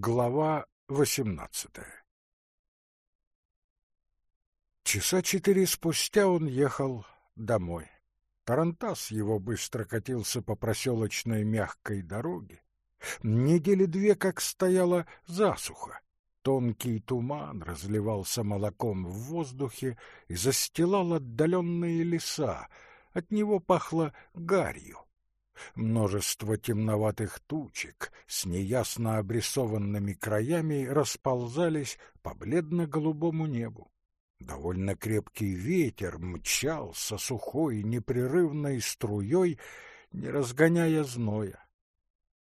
Глава восемнадцатая Часа четыре спустя он ехал домой. Тарантас его быстро катился по проселочной мягкой дороге. Недели две как стояла засуха. Тонкий туман разливался молоком в воздухе и застилал отдаленные леса. От него пахло гарью. Множество темноватых тучек с неясно обрисованными краями расползались по бледно-голубому небу. Довольно крепкий ветер мчался сухой непрерывной струей, не разгоняя зноя.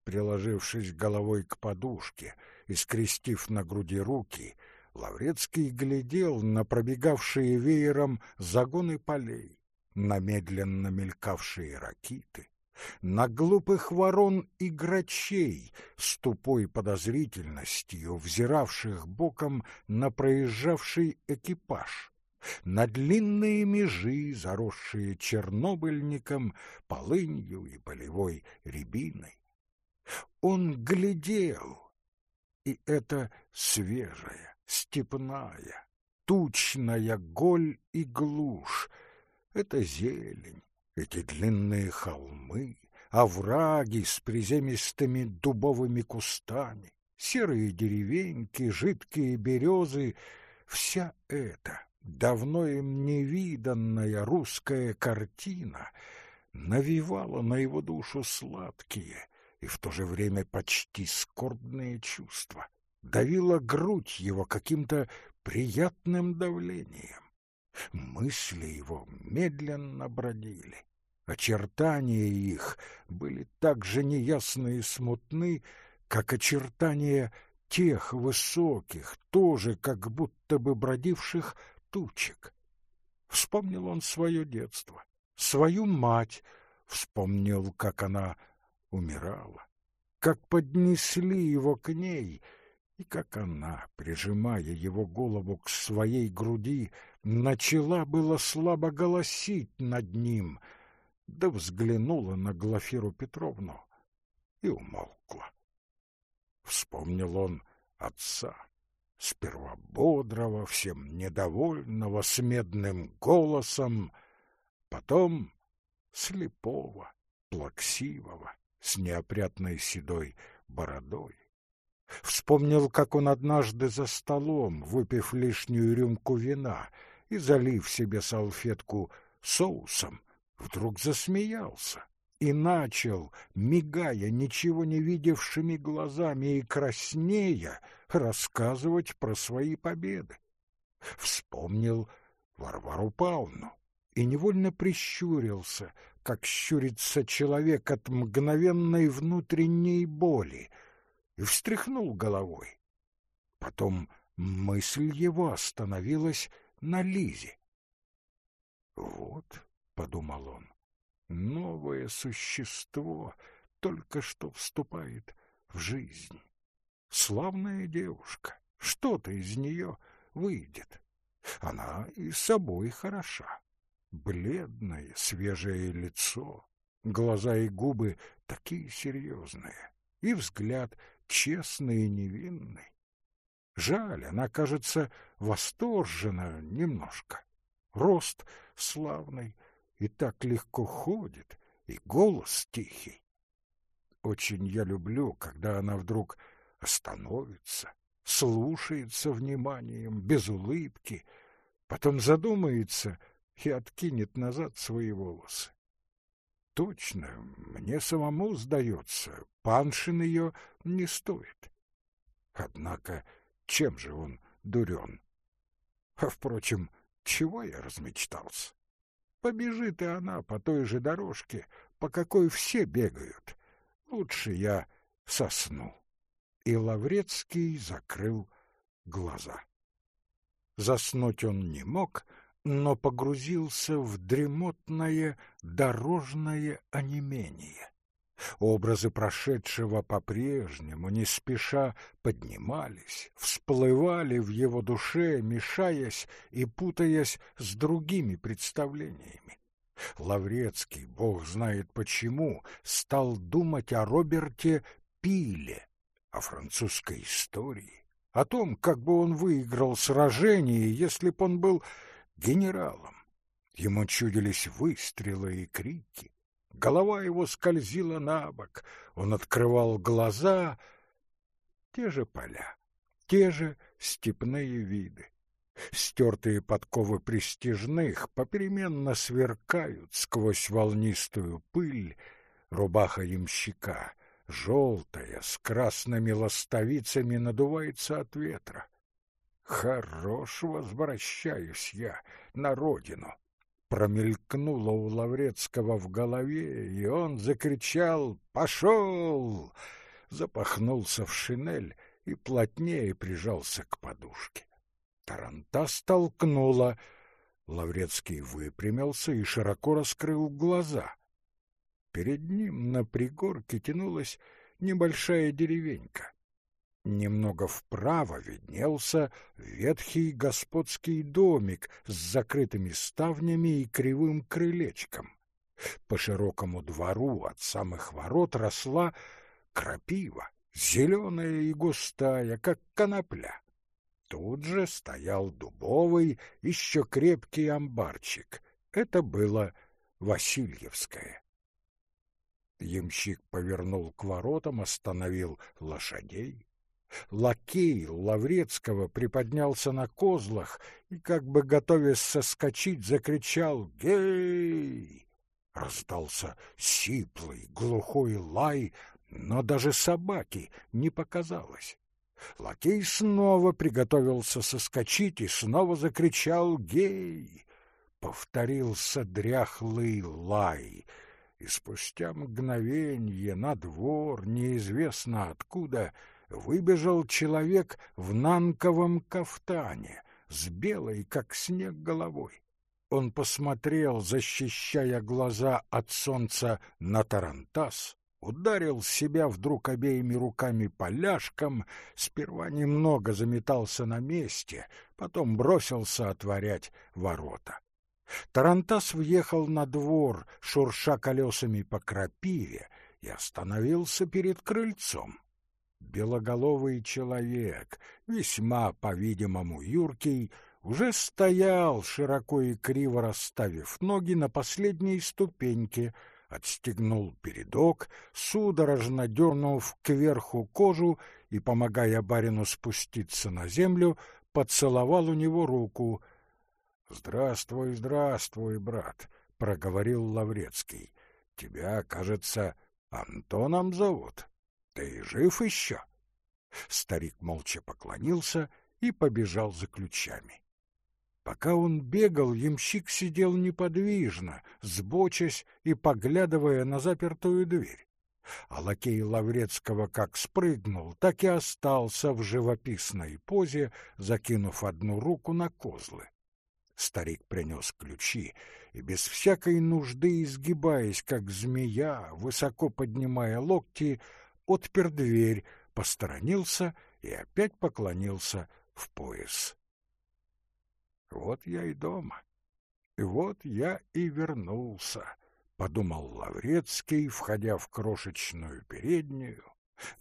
Приложившись головой к подушке и скрестив на груди руки, Лаврецкий глядел на пробегавшие веером загоны полей, на медленно мелькавшие ракиты, на глупых ворон и грачей с тупой подозрительностью, взиравших боком на проезжавший экипаж, на длинные межи, заросшие чернобыльником, полынью и полевой рябиной. Он глядел, и это свежая, степная, тучная голь и глушь, это зелень, эти длинные холмы, овраги с приземистыми дубовыми кустами, серые деревеньки, жидкие березы — вся эта давно им невиданная русская картина навевала на его душу сладкие и в то же время почти скорбные чувства, давила грудь его каким-то приятным давлением. Мысли его медленно бродили. Очертания их были так же неясны и смутны, как очертания тех высоких, тоже как будто бы бродивших тучек. Вспомнил он свое детство, свою мать, вспомнил, как она умирала, как поднесли его к ней — и как она, прижимая его голову к своей груди, начала было слабо голосить над ним, да взглянула на Глафиру Петровну и умолкла. Вспомнил он отца, сперва бодрого, всем недовольного, с медным голосом, потом слепого, плаксивого, с неопрятной седой бородой. Вспомнил, как он однажды за столом, выпив лишнюю рюмку вина и залив себе салфетку соусом, вдруг засмеялся и начал, мигая ничего не видевшими глазами и краснея, рассказывать про свои победы. Вспомнил Варвару Павловну и невольно прищурился, как щурится человек от мгновенной внутренней боли — и встряхнул головой. Потом мысль его остановилась на Лизе. «Вот», — подумал он, — «новое существо только что вступает в жизнь. Славная девушка, что-то из нее выйдет. Она и собой хороша. Бледное, свежее лицо, глаза и губы такие серьезные, и взгляд честный и невинный. Жаль, она, кажется, восторжена немножко. Рост славный, и так легко ходит, и голос тихий. Очень я люблю, когда она вдруг остановится, слушается вниманием, без улыбки, потом задумается и откинет назад свои волосы. Точно, мне самому сдается, Паншин ее не стоит. Однако чем же он дурен? А, впрочем, чего я размечтался? Побежит и она по той же дорожке, по какой все бегают. Лучше я сосну. И Лаврецкий закрыл глаза. Заснуть он не мог, но погрузился в дремотное дорожное онемение. Образы прошедшего по-прежнему, не спеша, поднимались, всплывали в его душе, мешаясь и путаясь с другими представлениями. Лаврецкий, бог знает почему, стал думать о Роберте Пиле, о французской истории, о том, как бы он выиграл сражение, если б он был генералом. Ему чудились выстрелы и крики. Голова его скользила на бок, он открывал глаза. Те же поля, те же степные виды. Стертые подковы престижных попеременно сверкают сквозь волнистую пыль, рубаха ямщика, желтая, с красными ластовицами, надувается от ветра. Хорош возвращаюсь я на родину. Промелькнуло у Лаврецкого в голове, и он закричал «Пошел!» Запахнулся в шинель и плотнее прижался к подушке. Таранта столкнула. Лаврецкий выпрямился и широко раскрыл глаза. Перед ним на пригорке тянулась небольшая деревенька. Немного вправо виднелся ветхий господский домик с закрытыми ставнями и кривым крылечком. По широкому двору от самых ворот росла крапива, зеленая и густая, как конопля. Тут же стоял дубовый, еще крепкий амбарчик. Это было Васильевское. Ямщик повернул к воротам, остановил лошадей. Лакей Лаврецкого приподнялся на козлах и, как бы готовясь соскочить, закричал «Гей!». Раздался сиплый, глухой лай, но даже собаки не показалось. Лакей снова приготовился соскочить и снова закричал «Гей!». Повторился дряхлый лай — и спустя мгновенье на двор, неизвестно откуда, выбежал человек в нанковом кафтане, с белой, как снег, головой. Он посмотрел, защищая глаза от солнца, на тарантас, ударил себя вдруг обеими руками поляшком, сперва немного заметался на месте, потом бросился отворять ворота. Тарантас въехал на двор, шурша колесами по крапиве, и остановился перед крыльцом. Белоголовый человек, весьма, по-видимому, юркий, уже стоял, широко и криво расставив ноги на последней ступеньке, отстегнул передок, судорожно дернув кверху кожу и, помогая барину спуститься на землю, поцеловал у него руку — Здравствуй, здравствуй, брат, проговорил Лаврецкий. Тебя, кажется, Антоном зовут. Ты жив еще? Старик молча поклонился и побежал за ключами. Пока он бегал, ямщик сидел неподвижно, сбочась и поглядывая на запертую дверь. А лакей Лаврецкого как спрыгнул, так и остался в живописной позе, закинув одну руку на козлы. Старик принес ключи и, без всякой нужды изгибаясь, как змея, высоко поднимая локти, отпер дверь, посторонился и опять поклонился в пояс. Вот я и дома, и вот я и вернулся, — подумал Лаврецкий, входя в крошечную переднюю,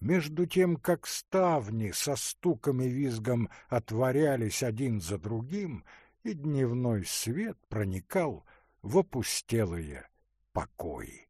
между тем, как ставни со стуком и визгом отворялись один за другим, и дневной свет проникал в опустелые покои.